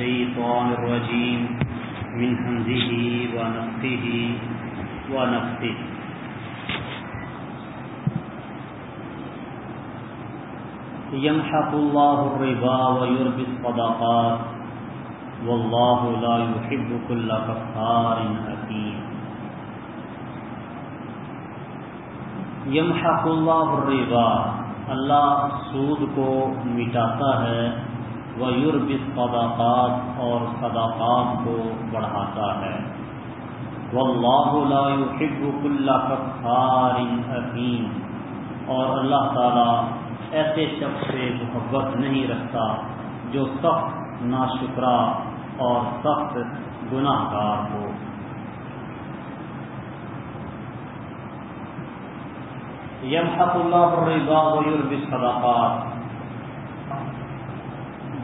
الشيطان الرجيم. من همزه ونفخه ونفخه. يمحق الله الربا ويربي الصدقات. والله لا يحب كل كفار أثيم يمحق الله الربا. اللہ سود کو مٹاتا ہے وہ یورب صداقات اور صداقات کو بڑھاتا ہے۔ وہ اللہ يحب كل كفار حکیم اور اللہ تعالیٰ ایسے شخص سے محبت نہیں رکھتا جو سخت ناشکرا اور سخت گناہ گار ہو۔ یمحق اللہ الربا ویرب صداقات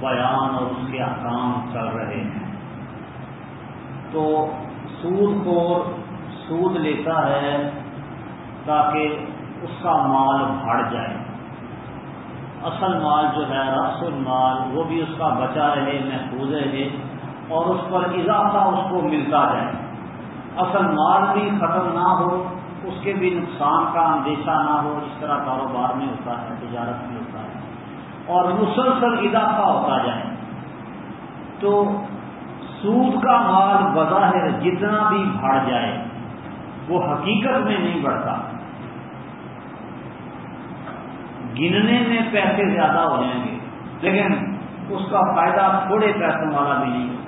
بیان اور اس کے احکام چل رہے ہیں۔ تو سود کو سود لیتا ہے تاکہ اس کا مال بڑھ جائے۔ اصل مال جو ہے رس المال، وہ بھی اس کا بچا رہے، محفوظ رہے اور اس پر اضافہ اس کو ملتا جائے۔ اصل مال بھی ختم نہ ہو، اس کے بھی نقصان کا اندیشہ نہ ہو، اس طرح کاروبار میں ہوتا ہے، تجارت میں ہوتا ہے۔ اور مسلسل اضافہ ہوتا جائے۔ تو سود کا مال بظاہر جتنا بھی بڑھ جائے، وہ حقیقت میں نہیں بڑھتا۔ گننے میں پیسے زیادہ ہو جائیں گے، لیکن اس کا فائدہ تھوڑے پیسوں والا بھی نہیں۔ ہوتا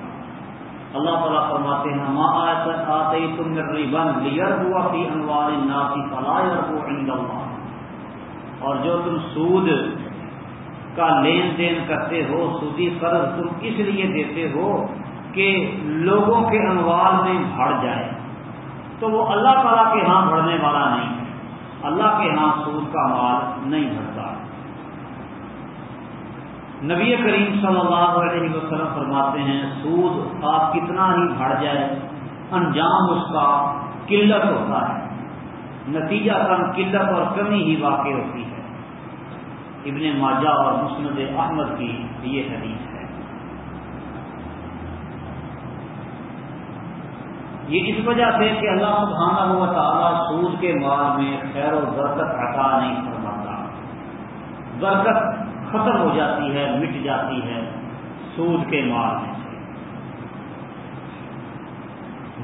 اللہ تعالیٰ فرماتے ہیں ماں آتے تم بند لیئر ہوا فی انوار ناسی فلاح اور جو تم سود کا لین دین کرتے ہو، سودی قرض تم اس لیے دیتے ہو کہ لوگوں کے انوار میں بڑھ جائے۔ تو وہ اللہ تعالیٰ کے ہاں بڑھنے والا نہیں ہے۔ اللہ کے ہاں سود کا مال نہیں بڑھتا نبی کریم صلی اللہ علیہ وسلم فرماتے ہیں، سود آپ کتنا ہی بڑھ جائے، انجام اس کا قلت ہوتا ہے۔ نتیجہ کم قلت اور کمی ہی واقع ہوتی ہے۔ ابن ماجہ اور مسند احمد کی یہ حدیث ہے۔ یہ اس وجہ سے کہ اللہ سبحانہ ہوا تعالیٰ سود کے مال میں خیر و برکت عطا نہیں فرماتا۔ برکت ختم ہو جاتی ہے، مٹ جاتی ہے سود کے مال میں سے۔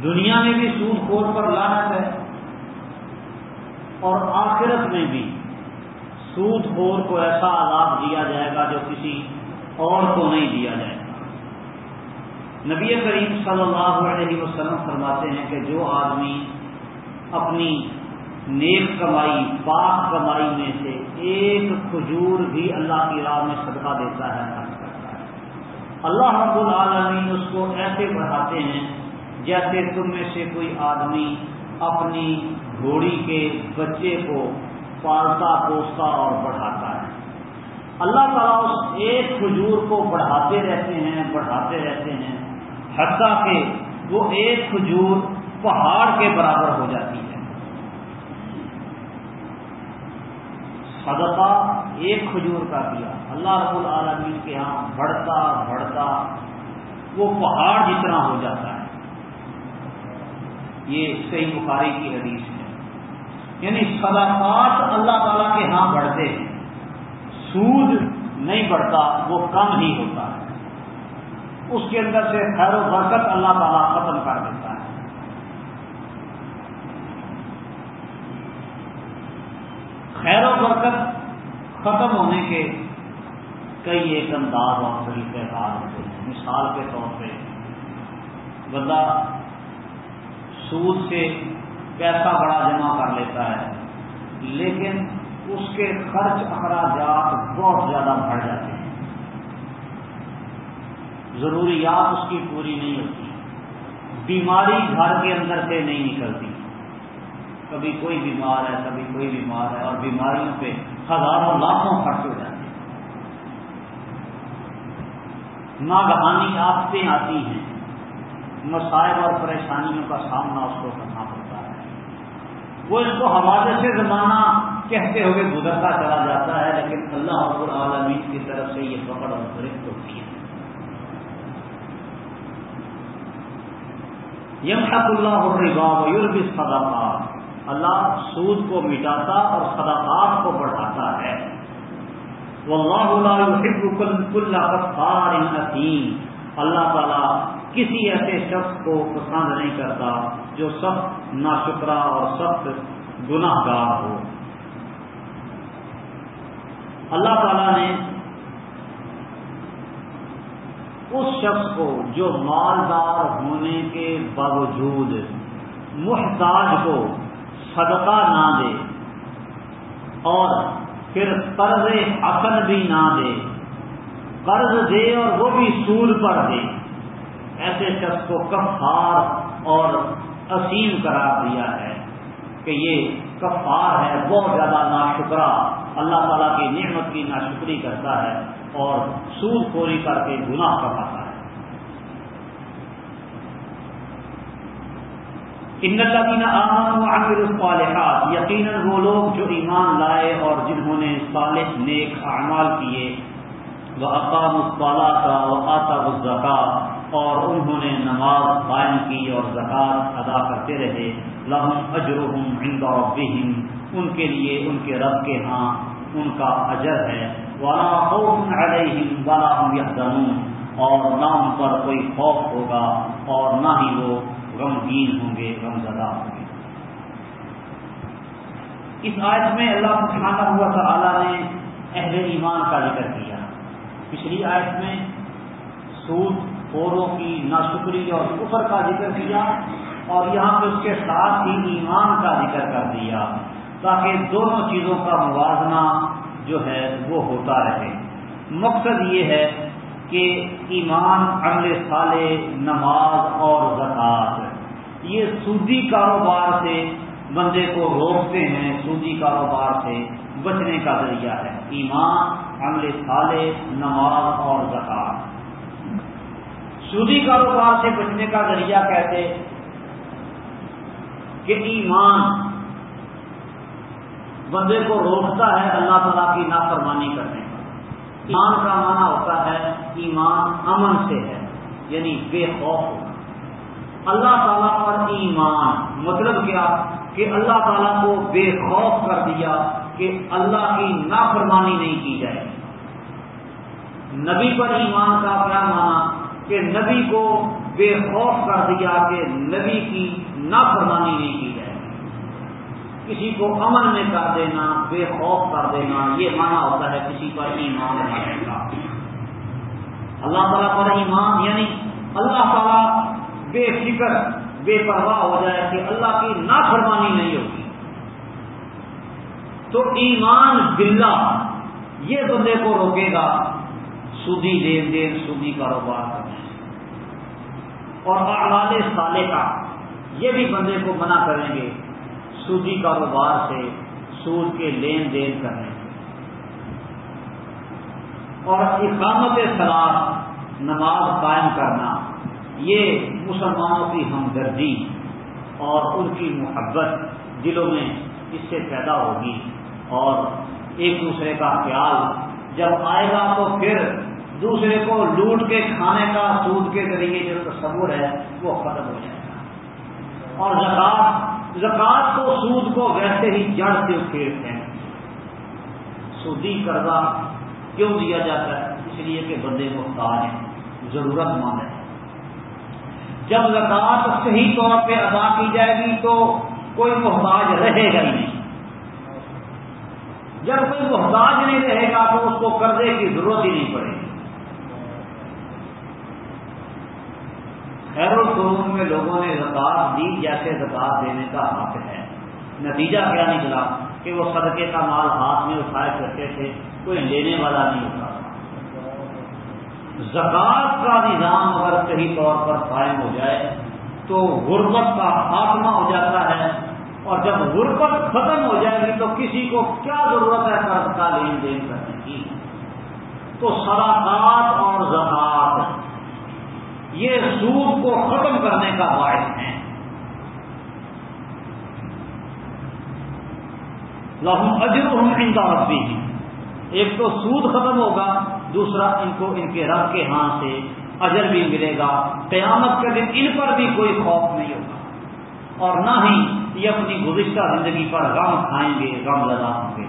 دنیا میں بھی سود خور پر لانت ہے اور آخرت میں بھی سود خور کو ایسا آلات دیا جائے گا جو کسی اور کو نہیں دیا جائے گا۔ نبی کریم صلی اللہ علیہ وسلم فرماتے ہیں کہ جو آدمی اپنی نیک کمائی، پاک کمائی میں سے ایک کھجور بھی اللہ کی راہ میں صدقہ دیتا ہے خرچ کرتا ہے۔ اللہ رب العالمین اس کو ایسے بڑھاتے ہیں جیسے تم میں سے کوئی آدمی اپنی گھوڑی کے بچے کو پالتا، پوستا اور بڑھاتا ہے۔ اللہ تعالیٰ اس ایک کھجور کو بڑھاتے رہتے ہیں، بڑھاتے رہتے ہیں، حتیٰ کہ وہ ایک کھجور پہاڑ کے برابر ہو جاتی ہے۔ صدقہ ایک کھجور کا دیا۔ اللہ رب العالمین کے ہاں بڑھتا بڑھتا، وہ پہاڑ جتنا ہو جاتا ہے۔ یہ صحیح بخاری کی حدیث ہے۔ یعنی صدقات اللہ تعالیٰ کے ہاں بڑھتے ہیں۔ سود نہیں بڑھتا، وہ کم ہی ہوتا ہے۔ اس کے اندر سے خیر و برکت اللہ تعالیٰ ختم کر دیتا ہے۔ خیر و برکت ختم ہونے کے کئی ایک انداز اور طریقہ کار ہوتے ہیں۔ مثال کے طور پہ، بندہ سود سے پیسہ بڑا جمع کر لیتا ہے۔ لیکن اس کے خرچ اخراجات بہت زیادہ بڑھ جاتے ہیں۔ ضروریات اس کی پوری نہیں ہوتی۔ بیماری گھر کے اندر سے نہیں نکلتی۔ کبھی کوئی بیمار ہے، کبھی کوئی بیمار ہے اور بیماریوں پہ ہزاروں لاکھوں خرچ ہو جاتے ہیں۔ ناگہانی آفتیں آتی ہیں۔ مسائل اور پریشانیوں کا سامنا اس کو کرنا۔ وہ اس کو حوالے سے زمانہ کہتے ہوئے گزرتا چلا جاتا ہے، لیکن اللہ رب العالمین کی طرف سے یہ پکڑ اور ہوتی ہے۔ یم اللہ الربا یورب اللہ سود کو مٹاتا اور صدقات کو بڑھاتا ہے۔ واللہ لا يحب كل كفار اثیم اللہ تعالیٰ کسی ایسے شخص کو پسند نہیں کرتا جو سخت ناشکرا اور سخت گناہ گار ہو۔ اللہ تعالیٰ نے اس شخص کو جو مالدار ہونے کے باوجود محتاج کو صدقہ نہ دے اور پھر قرض اصل بھی نہ دے، قرض دے اور وہ بھی سود پر دے، ایسے شخص کو کفار اور اسیم قرار دیا ہے کہ یہ کفار ہے، بہت زیادہ ناشکرا اللہ تعالیٰ کی نعمت کی ناشکری کرتا ہے اور سود خوری کر کے گناہ کماتا ہے۔ ان الصالحات، یقیناً وہ لوگ جو ایمان لائے اور جنہوں نے صالح نیک اعمال کیے وہ اقام الصالہ کا وہ آتا الزکا اور انہوں نے نماز قائم کی اور زکوٰۃ ادا کرتے رہے. لہم اجرحم عند ربہم. ان کے لیے ان کے رب کے ہاں ان کا اجر ہے. والا خوف علیہم والا ہم یحزنون. اور نہ ان پر کوئی خوف ہوگا اور نہ ہی وہ غمگین ہوں گے غم زدہ ہوں گے. اس آیت میں اللہ سبحانہ ہوا تعالیٰ نے اہل ایمان کا ذکر کیا. پچھلی آیت میں سود خوروں کی ناشکری اور کفر کا ذکر کیا اور یہاں پہ اس کے ساتھ ہی ایمان کا ذکر کر دیا تاکہ دونوں چیزوں کا موازنہ جو ہے وہ ہوتا رہے۔ مقصد یہ ہے کہ ایمان، عمل صالح، نماز اور زکوٰۃ۔ یہ سودی کاروبار سے بندے کو روکتے ہیں، سودی کاروبار سے بچنے کا ذریعہ ہے۔ ایمان، عمل صالح، نماز اور زکوٰۃ۔ سودی کاروبار سے بچنے کا ذریعہ کہتے کہ ایمان بندے کو روکتا ہے، اللہ تعالیٰ کی نافرمانی کرنے کا۔ ایمان کا معنی ہوتا ہے ایمان امن سے ہے یعنی بے خوف ہونا۔ اللہ تعالیٰ پر ایمان مطلب کیا؟ کہ اللہ تعالیٰ کو بے خوف کر دیا کہ اللہ کی نافرمانی نہیں کی جائے۔ نبی پر ایمان کا کیا مانا کہ نبی کو بے خوف کر دیا کہ نبی کی نافرمانی نہیں کی جائے کسی کو امن میں کر دینا، بے خوف کر دینا، یہ مانا ہوتا ہے کسی پر ایمان رکھنے کا اللہ تعالیٰ پر ایمان یعنی اللہ تعالیٰ بے فکر، بے پرواہ ہو جائے کہ اللہ کی نافرمانی نہیں ہوگی۔ تو ایمان بلا یہ بندے کو روکے گا۔ سودی دین دین، سودی کاروبار۔ کرنے اور اعمال سالے کا۔ یہ بھی بندے کو منع کریں گے۔ سودی کاروبار سے سود کے لین دین کرنے۔ سے اور اقامت سلاد نماز قائم کرنا، یہ مسلمانوں کی ہمدردی اور ان کی محبت دلوں میں اس سے پیدا ہوگی۔ اور ایک دوسرے کا خیال، جب آئے گا تو پھر دوسرے کو لوٹ کے کھانے کا سود کے ذریعے جو تصور ہے، وہ ختم ہو جائے گا۔ اور زکات زکات کو سود کو ویسے ہی جڑ سے اکھیڑتے ہیں۔ سودی قرضہ کیوں دیا جاتا ہے؟ اس لیے کہ بندے محتاج ہیں، ضرورت مند ہے جب زکات صحیح طور پہ ادا کی جائے گی تو کوئی محتاج رہے گا ہی نہیں۔ جب کوئی محتاج نہیں رہے گا تو اس کو قرضے کی ضرورت ہی نہیں پڑے گی خیر القرون میں لوگوں نے زکات دی، جیسے زکات دینے کا حق ہے۔ نتیجہ کیا نکلا؟ کہ وہ صدقے کا مال ہاتھ میں اٹھائے کرتے تھے، کوئی لینے والا نہیں ہوتا۔ زکات کا نظام اگر صحیح طور پر قائم ہو جائے، تو غربت کا خاتمہ ہو جاتا ہے۔ اور جب غربت ختم ہو جائے گی، تو کسی کو کیا ضرورت ہے قرض کا لین دین کرنے کی؟ تو صداقات اور زکات یہ سود کو ختم کرنے کا باعث ہے لاہم اجر ہوں انداز بھی ایک تو سود ختم ہوگا، دوسرا ان کو ان کے رب کے ہاں سے اجر بھی ملے گا۔ قیامت کے دن ان پر بھی کوئی خوف نہیں ہوگا۔ اور نہ ہی یہ اپنی گزشتہ زندگی پر غم کھائیں گے، غم لگا ہوں گے۔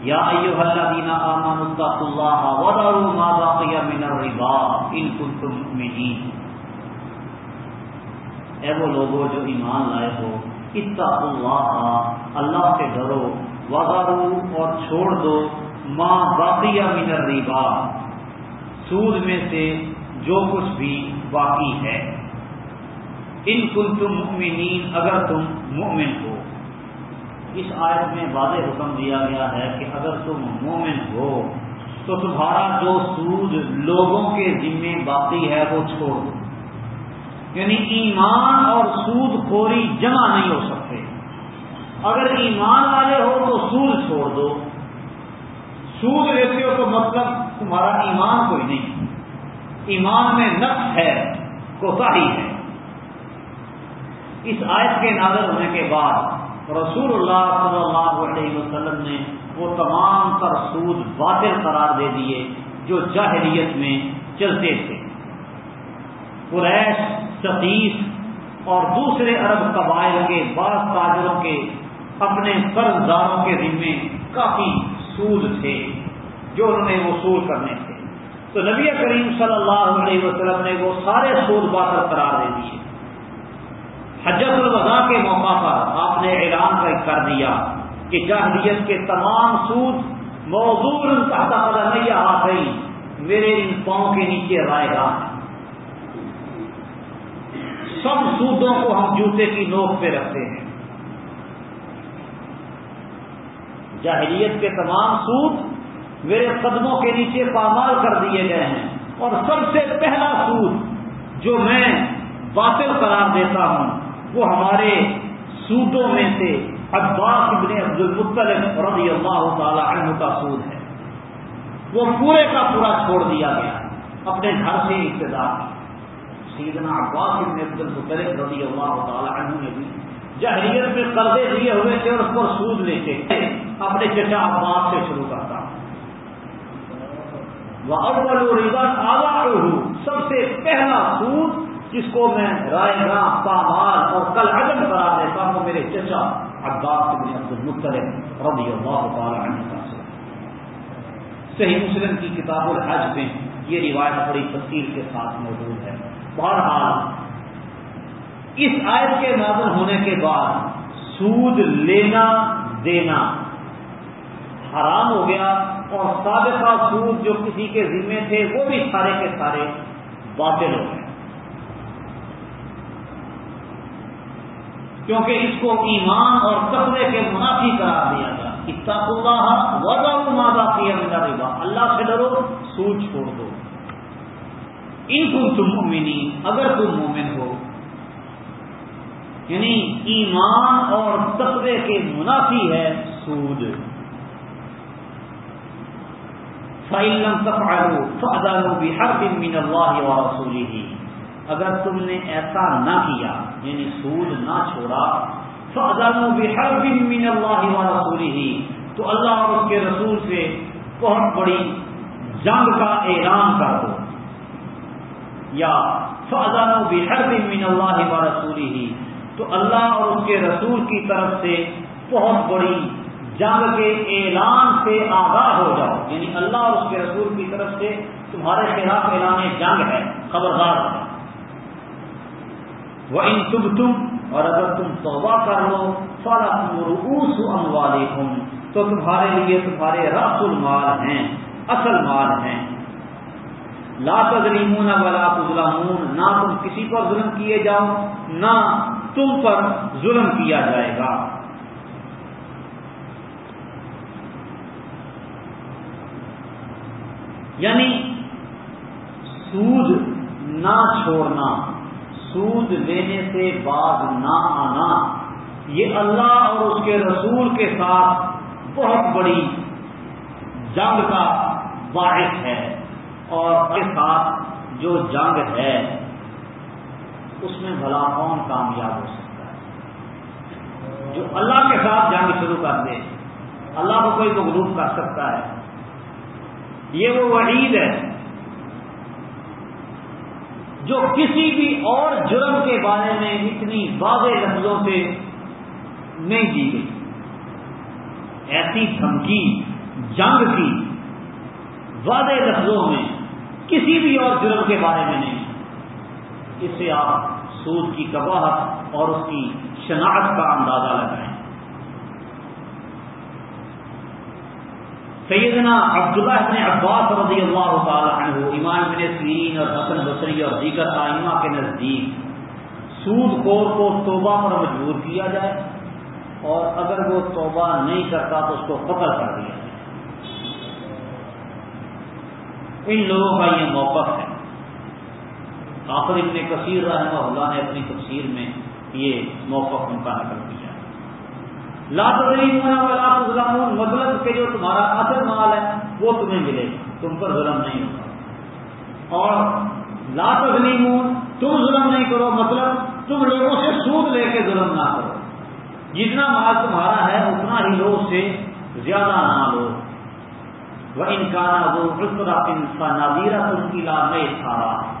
یا ایو الذین آمنوا اتقوا اللہ وذروا ما بقي من الربا ان کنتم مؤمنین۔ اے وہ لوگوں جو ایمان لائے ہو، اتقوا اللہ اللہ سے ڈرو، وذروا اور چھوڑ دو، ما بقي من الربا۔ سود میں سے جو کچھ بھی باقی ہے۔ ان کنتم مؤمنین، اگر تم مؤمن ہو۔ اس آیت میں واضح حکم دیا گیا ہے کہ اگر تم مومن ہو، تو تمہارا جو سود لوگوں کے ذمے باقی ہے، وہ چھوڑ دو۔ یعنی ایمان اور سود خوری جمع نہیں ہو سکتے۔ اگر ایمان والے ہو تو سود چھوڑ دو۔ سود لیتے ہو تو مطلب تمہارا ایمان کوئی نہیں۔ ایمان میں نقص ہے کوتا ہی ہے۔ اس آیت کے نازل ہونے کے بعد رسول اللہ صلی اللہ علیہ وسلم نے وہ تمام تر سود باطل قرار دے دیے جو جاہلیت میں چلتے تھے۔ قریش ستیس اور دوسرے عرب قبائل کے بعض تاجروں کے اپنے قرض داروں کے ذمے کافی سود تھے جو انہوں نے وصول کرنے تھے۔ تو نبی کریم صلی اللہ علیہ وسلم نے وہ سارے سود باطل قرار دے دیے۔ حجت الوضا کے موقع پر آپ نے اعلان کر دیا کہ جاہلیت کے تمام سود موضوع تحت قدم نہیں آ گئی میرے ان پاؤں کے نیچے رائے گا سب سودوں کو ہم جوتے کی نوک پہ رکھتے ہیں۔ جاہلیت کے تمام سود میرے قدموں کے نیچے پامال کر دیے گئے ہیں۔ اور سب سے پہلا سود جو میں باطل قرار دیتا ہوں، وہ ہمارے سودوں میں سے عباس ابن عبد المطلب رضی اللہ تعالی عنہ کا سود ہے۔ وہ پورے کا پورا چھوڑ دیا گیا، اپنے گھر سے ابتدا۔ سیدنا عباس ابن عبد المطلب رضی اللہ تعالی عنہ نے بھی جہریت میں قرضے دیے ہوئے تھے اور اس پر سود لیتے تھے اپنے چچا عباس سے شروع کرتا۔ وہ اول ربن آگاہ سب سے پہلا سود جس کو میں رائے گاہ پامال اور کل عدم کرا دیتا ہوں میرے چچا عباس بن عبد المطلب رضی اللہ تعالی عنہ کا صحیح مسلم کی کتاب الحج میں یہ روایت بڑی تفصیل کے ساتھ موجود ہے۔ بہرحال، اس آیت کے نازل ہونے کے بعد سود لینا دینا حرام ہو گیا اور سابقہ سود جو کسی کے ذمے تھے وہ بھی سارے کے سارے باطل ہو گئے۔ کیونکہ اس کو ایمان اور تقوی کے منافی قرار دیا گیا۔ اتاق اللہ وضا مادا کیا میرا ربا اللہ سے ڈرو، سود چھوڑ دو۔ ان کو تم مومنی اگر تم مومن ہو یعنی ایمان اور تقوی کے منافی ہے سود۔ فعلم تفعلوا فأذنوا بحرب من اللہ ورسوله۔ اگر تم نے ایسا نہ کیا یعنی سود نہ چھوڑا فضانو بحرب من اللہ ورسوله۔ تو اللہ اور اس کے رسول سے بہت بڑی جنگ کا اعلان کر دو۔ یا فضانو بحرب من اللہ ورسوله۔ تو اللہ اور اس کے رسول کی طرف سے بہت بڑی جنگ کے اعلان سے آگاہ ہو جاؤ۔ یعنی اللہ اور اس کے رسول کی طرف سے تمہارے خلاف اعلان جنگ ہے، خبردار ہے وہ ان تم تم اور اگر تم توبہ کر لو فلا روس اموال تو تمہارے لیے تمہارے رس المال ہیں، اصل مال ہیں۔ لا تظلیمون ولا تظلمون، نہ تم کسی پر ظلم کیے جاؤ، نہ تم پر ظلم کیا جائے گا۔ یعنی سود نہ چھوڑنا، سود لینے سے باز نہ آنا، یہ اللہ اور اس کے رسول کے ساتھ بہت بڑی جنگ کا باعث ہے۔ اور کے ساتھ جو جنگ ہے، اس میں بھلا کون کامیاب ہو سکتا ہے؟ جو اللہ کے ساتھ جنگ شروع کر دے، اللہ کو کوئی مغلوب کر سکتا ہے؟ یہ وہ وعید ہے جو کسی بھی اور جرم کے بارے میں اتنی واضح لفظوں سے نہیں دی گئی۔ ایسی دھمکی، جنگ کی واضح لفظوں میں کسی بھی اور جرم کے بارے میں نہیں۔ اس سے آپ سود کی کباہت اور اس کی شناخت کا اندازہ لگائیں۔ سیدنا عبداللہ ابن عباس رضی اللہ تعالی عنہ ایمان بن سلیم اور حسن بصری اور دیگر آئمہ کے نزدیک سود خور کو توبہ پر مجبور کیا جائے اور اگر وہ توبہ نہیں کرتا تو اس کو قتل کر دیا جائے۔ ان لوگوں کا یہ موقف ہے۔ آخر ابن کثیر رحمہ اللہ نے اپنی تفسیر میں یہ موقف ان کا نقل کیا لا تدریم مطلب کہ جو تمہارا اصل مال ہے، وہ تمہیں ملے گا، تم پر ظلم نہیں ہوگا۔ اور لا تظلیمون تم ظلم نہیں کرو مطلب تم لوگوں سے سود لے کے ظلم نہ کرو۔ جتنا مال تمہارا ہے، اتنا ہی لو اس سے زیادہ نہ لو۔ وہ انکان انسان نادیرہ تم کی میں سارا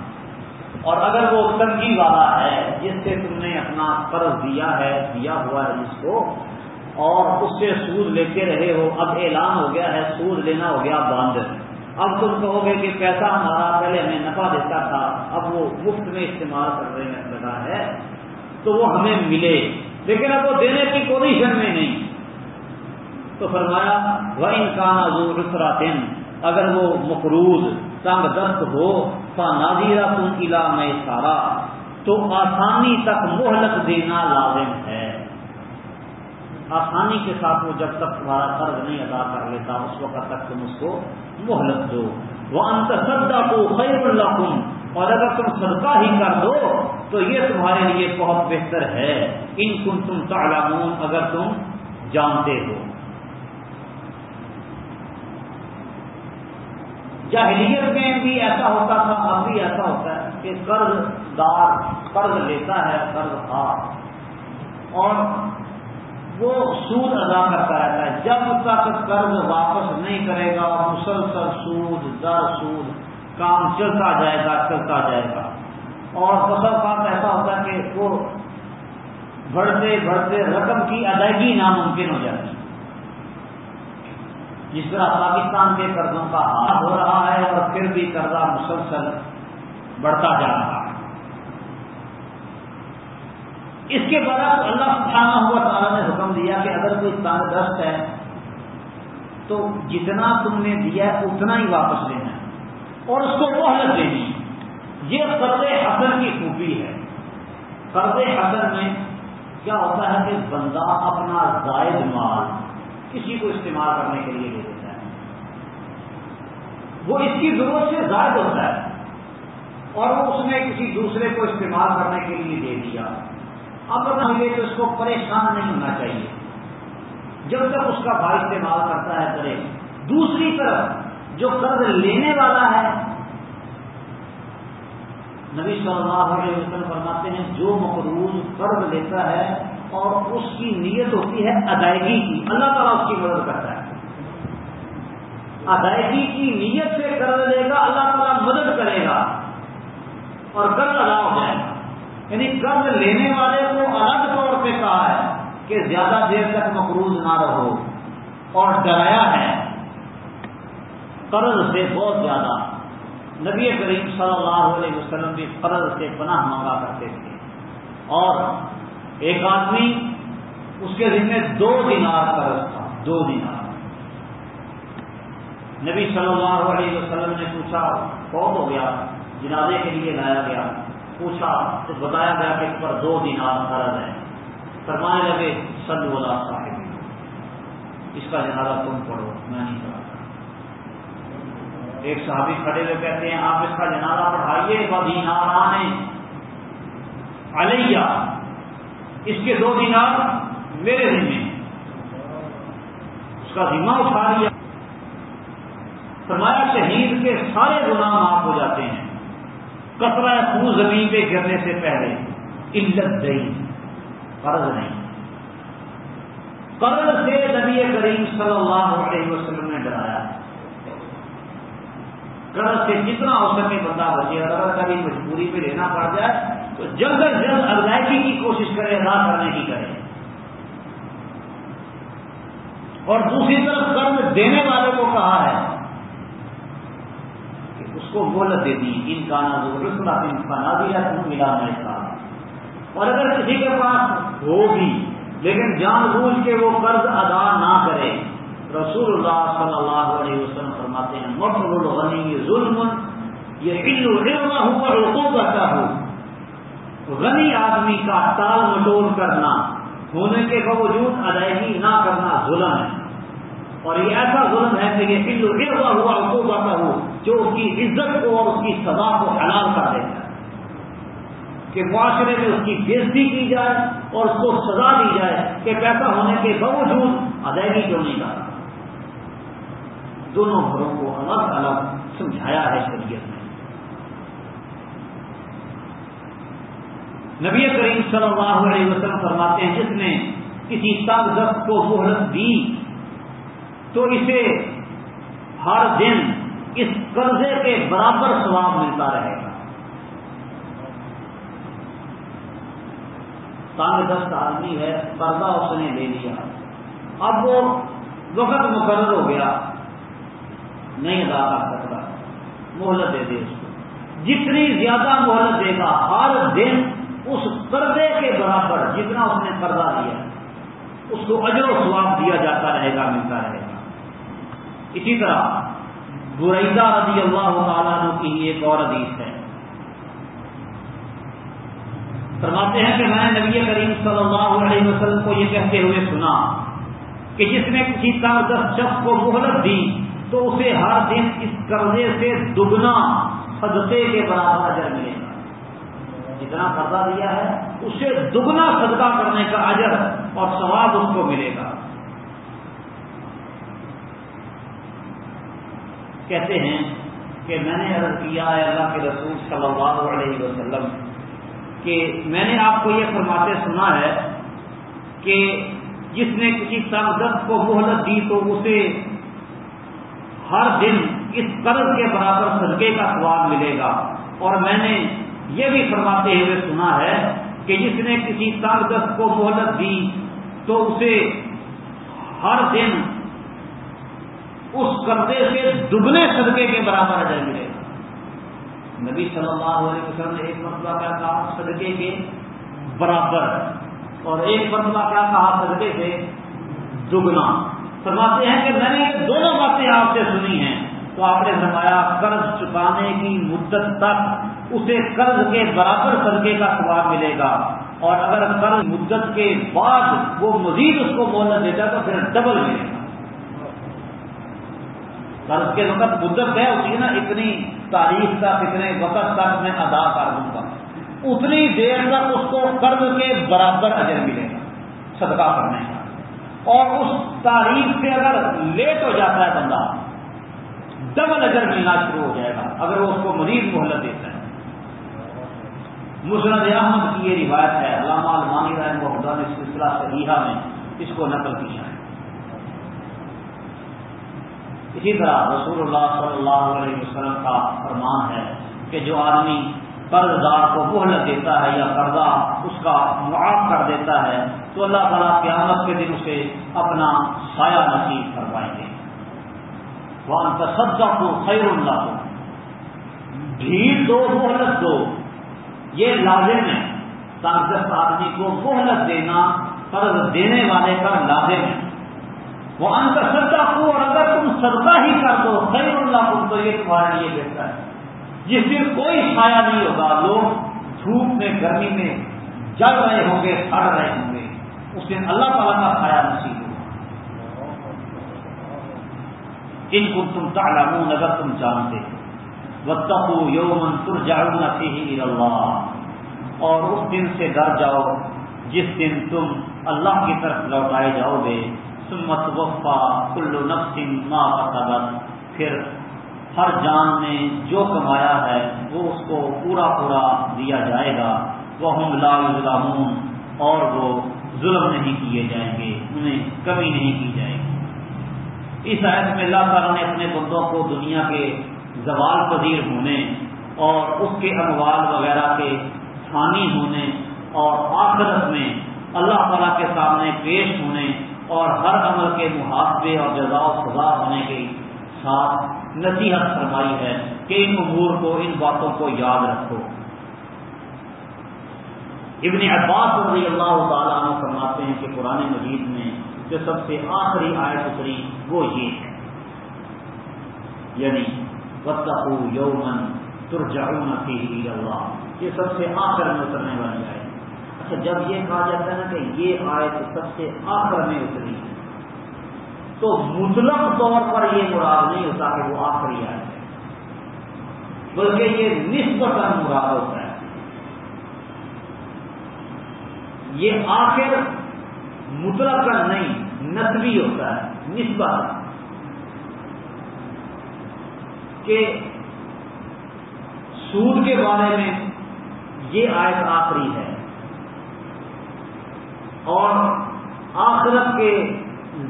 اور اگر وہ تنگی والا ہے، جس سے تم نے اپنا قرض دیا ہے، دیا ہوا ہے جس کو، اور اس سے سود لیتے رہے ہو، اب اعلان ہو گیا ہے، سود لینا ہو گیا بند۔ اب تم کہو گے کہ پیسہ ہمارا پہلے ہمیں نفع دیتا تھا، اب وہ مفت میں استعمال کرنے لگا ہے، تو وہ ہمیں ملے۔ لیکن اب وہ دینے کی پوزیشن میں نہیں۔ تو فرمایا وہ انسان ضرور دن اگر وہ مقروض، تنگ دست ہو نازیرہ تم علا میں سارا تو آسانی تک مہلت دینا لازم ہے۔ آسانی کے ساتھ وہ جب تک تمہارا قرض نہیں ادا کر لیتا، اس وقت تک تم اس کو مہلت دو۔ وہ انتسدا کو خیر اللہ اور اگر تم صدقہ ہی کر دو، تو یہ تمہارے لیے بہت بہتر ہے۔ ان کن تم تعلمون، اگر تم جانتے ہو۔ جاہلیت میں بھی ایسا ہوتا تھا، اب بھی ایسا ہوتا ہے کہ قرض دار قرض لیتا ہے، قرض ہار۔ اور وہ سود ادا کرتا رہتا ہے۔ جب تک قرض واپس نہیں کرے گا، مسلسل سود در سود، کام چلتا جائے گا، چلتا جائے گا۔ اور فصل بات ایسا ہوتا ہے کہ وہ بڑھتے بڑھتے رقم کی ادائیگی ناممکن ہو جاتی۔ جس طرح پاکستان کے قرضوں کا حال ہو رہا ہے اور پھر بھی قرضہ مسلسل بڑھتا جا رہا ہے۔ اس کے برعکس اللہ سبحانہ ہوا تعالیٰ نے حکم دیا کہ اگر کوئی تنگ دست ہے تو جتنا تم نے دیا ہے اتنا ہی واپس لینا ہے۔ اور اس کو مہلت دینی۔ یہ قرض حسن کی خوبی ہے۔ قرض حسن میں کیا ہوتا ہے کہ بندہ اپنا زائد مال کسی کو استعمال کرنے کے لیے دے دیتا ہے۔ وہ اس کی ضرورت سے زائد ہوتا ہے اور وہ اس نے کسی دوسرے کو استعمال کرنے کے لیے دے دیا۔ اب ملے تو اس کو پریشان نہیں ہونا چاہیے۔ جب تک اس کا بھائی استعمال کرتا ہے کرے۔ دوسری طرف جو قرض لینے والا ہے، نبی صلی اللہ علیہ وسلم فرماتے ہیں، جو مقروض قرض لیتا ہے اور اس کی نیت ہوتی ہے ادائیگی کی۔ اللہ تعالیٰ اس کی مدد کرتا ہے۔ ادائیگی کی نیت سے قرض لے گا، اللہ تعالیٰ مدد کرے گا۔ اور قرض ادا ہو جائے گا۔ یعنی قرض لینے والے کو الگ طور پہ کہا ہے کہ زیادہ دیر تک مقروض نہ رہو۔ اور ڈرایا ہے۔ قرض سے بہت زیادہ۔ نبی کریم صلی اللہ علیہ وسلم بھی قرض سے پناہ مانگا کرتے تھے۔ اور ایک آدمی اس کے دن میں دو دینار قرض تھا دو دینار۔ نبی صلی اللہ علیہ وسلم نے پوچھا، بہت ہو گیا، جنازے کے لیے لایا گیا۔ پوچھا، تو بتایا گیا کہ اس پر دو دن فرض ہے۔ فرمانے لگے سد بولا صاحب۔ اس کا جنازہ تم پڑھو، میں نہیں پڑھا ایک صحابی کھڑے ہوئے کہتے ہیں، آپ اس کا جنازہ پڑھائیے بدیناران علیہ اس کے دو دینار میرے ذمے اس کا ذمہ اٹھا لیا۔ فرمایا شہید کے سارے گناہ معاف ہو جاتے ہیں۔ کترا خون زمین پہ گرنے سے پہلے۔ علت دئی قرض نہیں۔ قرض سے نبی کریم صلی اللہ علیہ وسلم نے ڈرایا۔ قرض سے جتنا ہو سکے بندہ بچے اگر کبھی مجبوری پہ لینا پڑ جائے۔ تو جلد از جلد ادائیگی کی کوشش کرے ادا کرنے کی کرے اور دوسری طرف قرض دینے والے کو کہا ہے کہ اس کو مہلت دے دی، ان کا نہ نہ دیا تم ملا میں اور اگر کسی کے پاس ہو بھی لیکن جان بوجھ کے وہ قرض ادا نہ کرے، رسول اللہ صلی اللہ علیہ وسلم فرماتے ہیں مفر الغنی ظلم یہ علم ہوا رکو کرتا ہو غنی آدمی کا تال مٹول کرنا، ہونے کے باوجود ادائیگی نہ کرنا ظلم ہے۔ اور یہ ایسا ظلم ہے کہ یہ علم ہوا ہوا رکو کرتا ہو جو اس کی عزت کو اور اس کی سزا کو حلال کر دیتا ہے کہ معاشرے میں اس کی بےزتی کی جائے اور اس کو سزا دی جائے کہ پیسہ ہونے کے باوجود ادائیگی کیوں نہیں کرتا دونوں گھروں کو الگ الگ سمجھایا ہے شریعت میں نبی کریم صلی اللہ علیہ وسلم فرماتے ہیں، جس نے کسی تب دست کو مہلت دی، تو اسے ہر دن اس قرضے کے برابر ثواب ملتا رہے گا۔ تانگ دست آدمی ہے، قرضہ اس نے لے لیا۔ اب وہ وقت مقرر ہو گیا، نہیں ادا کر سکتا، مہلت دے دے اس کو۔ جتنی زیادہ مہلت دے گا، ہر دن اس قرضے کے برابر جتنا اس نے قرضہ دیا اس کو اجر و سواب دیا جاتا رہے گا، ملتا رہے گا۔ اسی طرح بریدہ رضی اللہ تعالیٰ کی ایک اور حدیث ہے۔ فرماتے ہیں کہ میں نے نبی کریم صلی اللہ علیہ وسلم کو یہ کہتے ہوئے سنا کہ جس نے کسی کاغذ شخص کو مہلت دی تو اسے ہر دن اس قرضے سے دگنا، صدقے کے برابر اجر ملے۔ جتنا قرضہ دیا ہے، اسے دگنا صدقہ کرنے کا اجر اور ثواب اس کو ملے گا۔ کہتے ہیں کہ میں نے عرض کیا ہے اللہ کے رسول صلی اللہ علیہ وسلم کہ میں نے آپ کو یہ فرماتے سنا ہے کہ جس نے کسی طاقت کو مہلت دی تو اسے ہر دن اس قرض کے برابر صدقے کا سواب ملے گا۔ اور میں نے یہ بھی فرماتے ہوئے سنا ہے کہ جس نے کسی طاقت کو مہلت دی تو اسے ہر دن اس قرضے سے دگنے صدقے کے برابر اجر ملے گا۔ نبی صلی اللہ علیہ وسلم نے ایک مرتبہ کیا کہا صدقے کے برابر اور ایک مرتبہ کیا کہا صدقے سے دگنا۔ فرماتے ہیں کہ میں نے یہ دونوں باتیں آپ سے سنی ہیں۔ تو آپ نے فرمایا قرض چکانے کی مدت تک اسے قرض کے برابر صدقے کا سواب ملے گا۔ اور اگر قرض مدت کے بعد وہ مزید اس کو مہلت دیتا تو پھر ڈبل ملے گا۔ قرض کے وقت مدت ہے اسی نا اتنی تاریخ تک، اتنے وقت تک میں ادا کر دوں گا۔ اتنی دیر تک اس کو قرض کے برابر اجر ملے گا، صدقہ کرنے کا۔ اور اس تاریخ سے اگر لیٹ ہو جاتا ہے بندہ ڈبل اجر ملنا شروع ہو جائے گا۔ اگر وہ اس کو مزید مہلت دیتا ہے۔ مسرد احمد کی یہ روایت ہے، علامہ المانی رائے محدود نے سلسلہ صحیحہ میں اس کو نقل کیا ہے۔ اسی طرح رسول اللہ صلی اللہ علیہ وسلم کا فرمان ہے کہ جو آدمی قرض دار کو مہلت دیتا ہے یا قرضہ اس کا معاف کر دیتا ہے، تو اللہ تعالیٰ قیامت کے دن اسے اپنا سایہ نصیب کروائیں گے۔ وہاں تصدہ کو خیر اللہ کو ڈھیل دو مہلت دو۔ یہ لازم ہے۔ تاکہ آدمی کو مہلت دینا قرض دینے والے کا لازم ہے۔ وہ ان کا سدا کو اور اگر تم صدقہ ہی کر دو، خیر اللہ کو تو یہ تمہارے لیے بہتر ہے۔ جس دن کوئی سایہ نہیں ہوگا، لوگ دھوپ میں، گرمی میں جل رہے ہوں گے سڑ رہے ہوں گے۔ اس دن اللہ تعالیٰ کا سایہ نصیب ہوگا۔ ان کو تم تعلمون، اگر تم جانتے ہو وتقو یومن تر جاؤ نہ اللہ۔ اور اس دن سے ڈر جاؤ، جس دن تم اللہ کی طرف لوٹائے جاؤ گے۔ سمت وفا کلو نفسن ماں کا پھر ہر جان نے جو کمایا ہے، وہ اس کو پورا پورا دیا جائے گا۔ وہ ہم لال اور وہ ظلم نہیں کیے جائیں گے، انہیں کمی نہیں کی جائے گی۔ اس عہد میں اللہ تعالیٰ نے اپنے بندوں کو دنیا کے زوال پذیر ہونے اور اس کے اموال وغیرہ کے فانی ہونے اور آخرت میں اللہ تعالیٰ کے سامنے پیش ہونے اور ہر عمل کے محاسبے اور جزا و سزا ہونے کے ساتھ نصیحت فرمائی ہے کہ ان امور کو، ان باتوں کو یاد رکھو۔ ابن عباس رضی اللہ تعالیٰ عنہ فرماتے ہیں کہ قرآن مجید میں جو سب سے آخری آیت اتری وہ یہ ہے۔ یعنی وطو یومن ترجعون فیہ اللہ۔ یہ سب سے آخر میں اترنے والی آیت اچھا جب یہ کہا جاتا ہے نا کہ یہ آیت سب سے آخر میں اتری ہے، تو مطلق طور پر یہ مراد نہیں ہوتا کہ وہ آخری آیت ہے، بلکہ یہ نسبت مراد ہوتا ہے۔ یہ آخر مطلق نہیں، نسبی ہوتا ہے نسبت کہ سود کے بارے میں یہ آیت آخری ہے۔ اور آخرت کے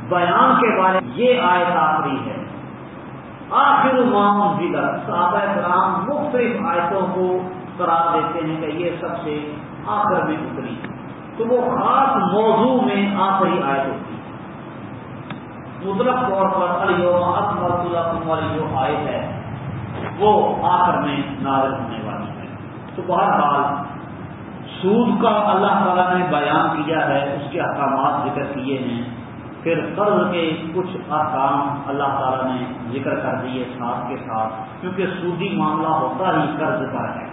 بیان کے بارے میں یہ آیت آخری ہے۔ آخر مام ضلع صحابہ کرام مختلف آیتوں کو قرار دیتے ہیں کہ یہ سب سے آخر میں اتری۔ تو وہ خاص موضوع میں آخری آیت ہوتی ہے۔ مطلق طور پر الوم اکمر والی جو آیت ہے۔ وہ آخر میں نازل ہونے والی ہے۔ تو بہرحال سود کا اللہ تعالیٰ نے بیان کیا ہے، اس کے احکامات ذکر کیے ہیں۔ پھر قرض کے کچھ احکام اللہ تعالیٰ نے ذکر کر دیے ساتھ کے ساتھ، کیونکہ سودی معاملہ ہوتا ہی قرض پر ہے۔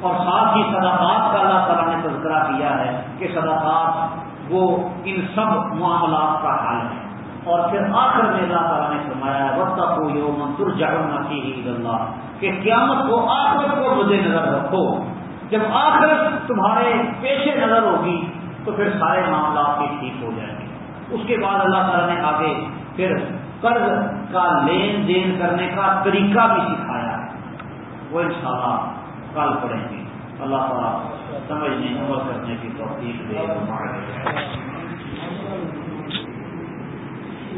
اور ساتھ ہی صداقات کا اللہ تعالیٰ نے تذکرہ کیا ہے کہ صداقات وہ ان سب معاملات کا حل ہے۔ اور پھر آخر میں اللہ تعالیٰ نے فرمایا وقت کو یو منصور جگہ اللہ کہ قیامت کو آخرت کو مد نظر رکھو۔ جب آخرت تمہارے پیش نظر ہوگی تو پھر سارے معاملات بھی ٹھیک ہو جائیں گے۔ اس کے بعد اللہ تعالیٰ نے آگے پھر قرض کا لین دین کرنے کا طریقہ بھی سکھایا۔ وہ انشاءاللہ کل پڑھیں گے۔ اللہ تعالیٰ سمجھنے عمل کرنے کی توفیق دے۔